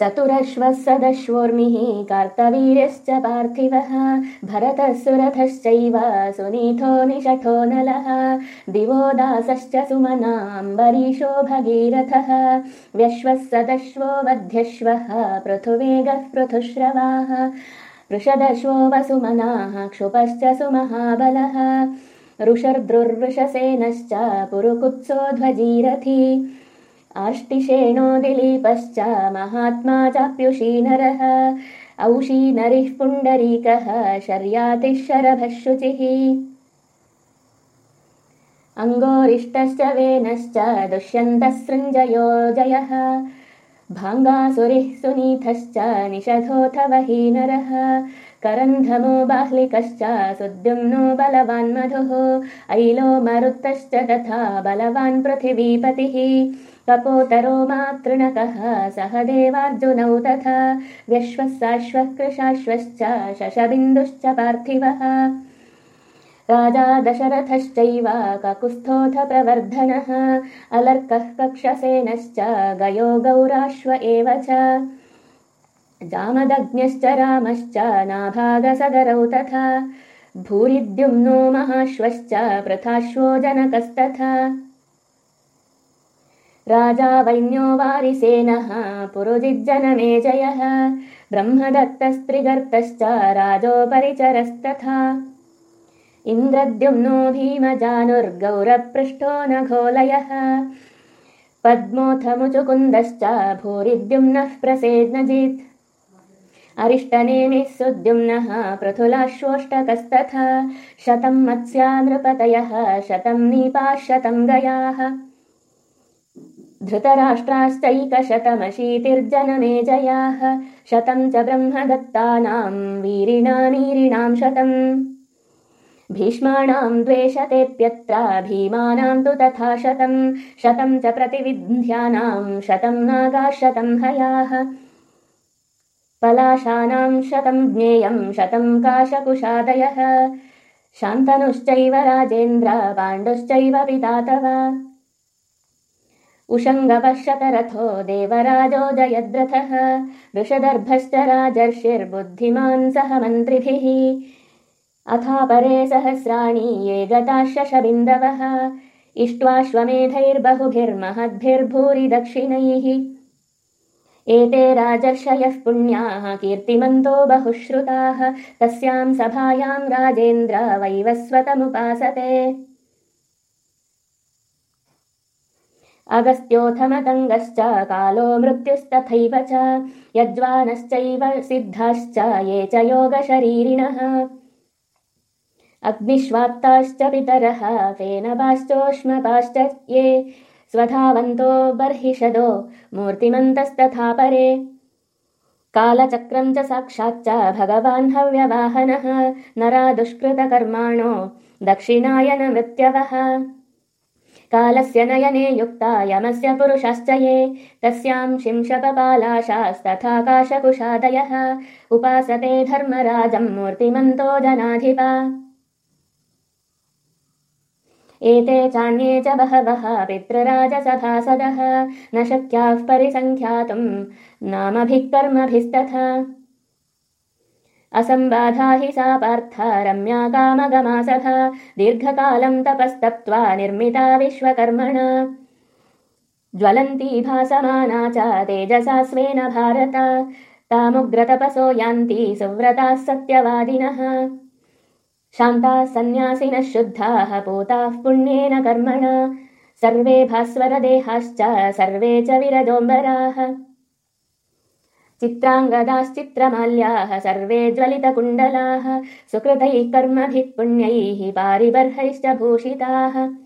चतुरश्वः सदश्वोर्मिः कार्तवीर्यश्च पार्थिवः भरतः सुरथश्चैव सुनीथो निषठो नलः दिवो दासश्च सुमनाम्बरीशो भगीरथः व्यश्वः सदश्वो वध्यश्वः पृथुवेगः पृथुश्रवाः वृषदश्वो वसुमनाः क्षुपश्च सुमहाबलः ऋषर्द्रुर्वृषसेनश्च पुरुकुत्सो ध्वजीरथी आष्टिशेणो दिलीपश्च महात्मा चाप्युषीनरः औषीनरिः पुण्डरीकः शर्यातिः शरभः शुचिः अङ्गोरिष्टश्च वेनश्च दुष्यन्तः सृञ्जयो जयः भाङ्गासुरिः सुनीथश्च निषधोऽथ वहीनरः करन्धमो बाह्लिकश्च सुद्युम्नो बलवान् मधुः। ऐलो मरुत्तश्च तथा बलवान् पृथिवीपतिः। कपोतरो मातृणकः सह देवार्जुनौ तथा व्यश्वः साश्वः कृशाश्वश्च शशबिन्दुश्च पार्थिवः। राजा दशरथश्चैव ककुस्थोऽथ प्रवर्धनः। अलर्कः कक्षसेनश्च गयो गौराश्व एव च जामदग्न्यश्च रामश्च नाभागसगरौ तथा भूरिद्युम्नो महाश्वश्च पृथाश्वो जनकस्तथा। राजा वैन्यो वारिसेनः पुरुजिज्जनमेजयः ब्रह्मदत्तस्त्रिगर्तश्च राजोपरिचरस्तथा। इन्द्रद्युम्नो भीमजानुर्गौरपृष्ठो न घोलयः पद्मोऽथमुचुकुन्दश्च भूरिद्युम्नः प्रसेज्नजित् अरिष्टनेमिः सुद्युम्नः पृथुलाश्वोष्टकस्तथा शतम् मत्स्या नृपतयः शतम् नीपाः गयाः। धृतराष्ट्राश्चैकशतमशीतिर्जनमेजयाः। शतम् च ब्रह्मदत्तानाम् वीरिणानीरिणाम् शतम्। भीष्माणाम् द्वेषतेऽप्यत्र भीमानाम् तु तथा शतम्। शतम् च प्रतिविन्ध्यानाम् शतम् नागाः हयाः पलाशानाम् शतम् ज्ञेयम् शतम् काशकुशादयः। शान्तनुश्चैव राजेन्द्र पाण्डुश्चैव पिता तव। शतरथो देवराजो जयद्रथः। वृषदर्भश्च राजर्षिर्बुद्धिमान् सह मन्त्रिभिः। अथापरे सहस्राणि ये गताशशबिन्दवः इष्ट्वाश्वमेधैर्बहुभिर्महद्भिर्भूरि दक्षिणैः एते राजर्षयः पुण्याः कीर्तिमन्तो बहुश्रुताः तस्याम् सभायाम् राजेन्द्र वैवस्वतमुपासते। अगस्त्योऽथमतङ्गश्च कालो मृत्युस्तथैव च यज्वानश्चैव सिद्धाश्च ये च योगशरीरिणः। अग्निष्वात्ताश्च पितरः फेनपाश्चोष्मपाश्च ये स्वधावन्तो बर्हिषदो मूर्तिमन्तस्तथा परे। कालचक्रम् च साक्षाच्च भगवान् हव्यवाहनः नरा दुष्कृतकर्माणो दक्षिणायनमृत्यवः। कालस्य नयने युक्ता यमस्य पुरुषश्च ये तस्याम् शिंशपपालाशास्तथा काशकुशादयः उपासते धर्मराजम् मूर्तिमन्तो जनाधिपा एते चान्ये च बहवः पितृराजसभासदः। न शक्याः परिसङ्ख्यातुम् नामभिः असम्बाधा हि सा पार्थ रम्या कामगमासभा दीर्घकालम् तपस्तप्त्वा निर्मिता विश्वकर्मणा। ज्वलन्ती भासमाना च तेजसा स्वेन भारत। तामुग्रतपसो यान्ति सुव्रताः सत्यवादिनः शान्ताः सन्न्यासिनः शुद्धाः पूताः पुण्येन कर्मणा। सर्वे भास्वरदेहाश्च सर्वे च विरजोम्बराः। चित्राङ्गदाश्चित्रमाल्याः सर्वे ज्वलितकुण्डलाः सुकृतैः कर्मभिः पुण्यैः पारिबर्हैश्च भूषिताः